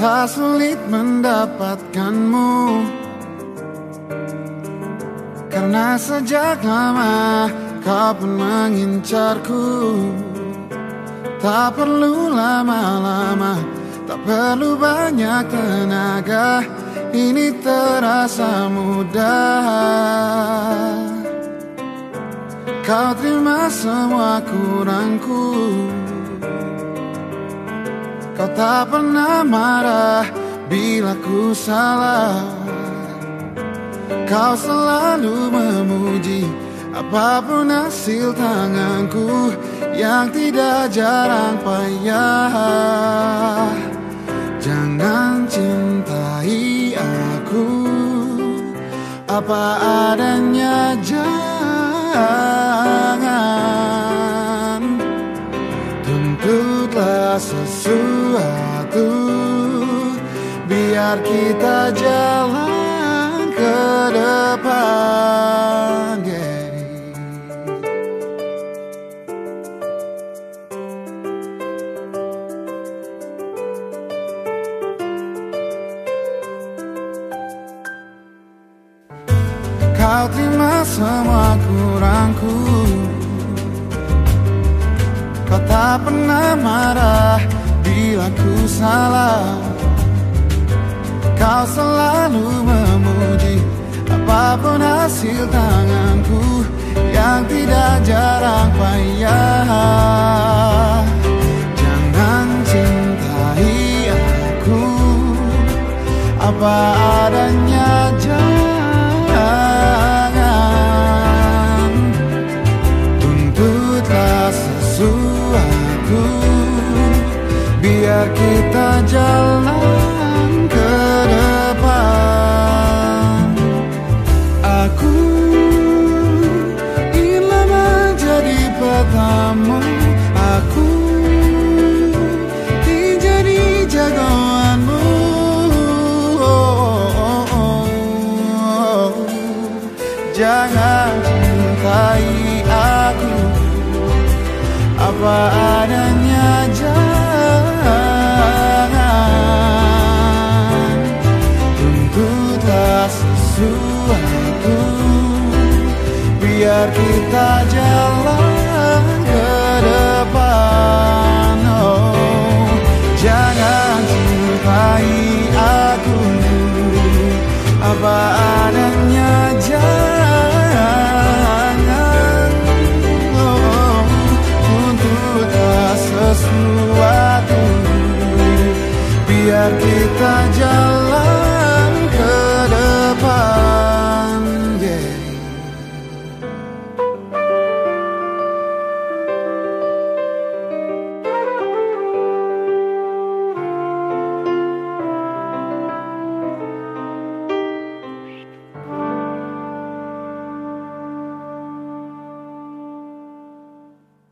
Tak sulit mendapatkanmu. Karena sejak lama kau pun mengincarku. Tak perlu lama-lama Tak perlu banyak tenaga. Ini terasa mudah. Kau terima semua kurangku Kau tak pernah marah bila ku salah. Kau selalu memuji apa pun hasil tanganku Yang tidak jarang payah. Jangan cintai aku Apa adanya jangan Biar kita jalan ke depan. Kau terima semua kurangku Kau tak pernah marah bila ku salah Kau selalu memuji apa pun hasil tanganku Yang tidak jarang payah. Jangan cintai aku. Apa adanya jangan. Tuntutlah sesuatu. Biar kita jalan biar kita jalan ke depan oh. Jangan cintai aku. Apa adanya jangan oh. Untuk tak sesuatu. Biar kita jalan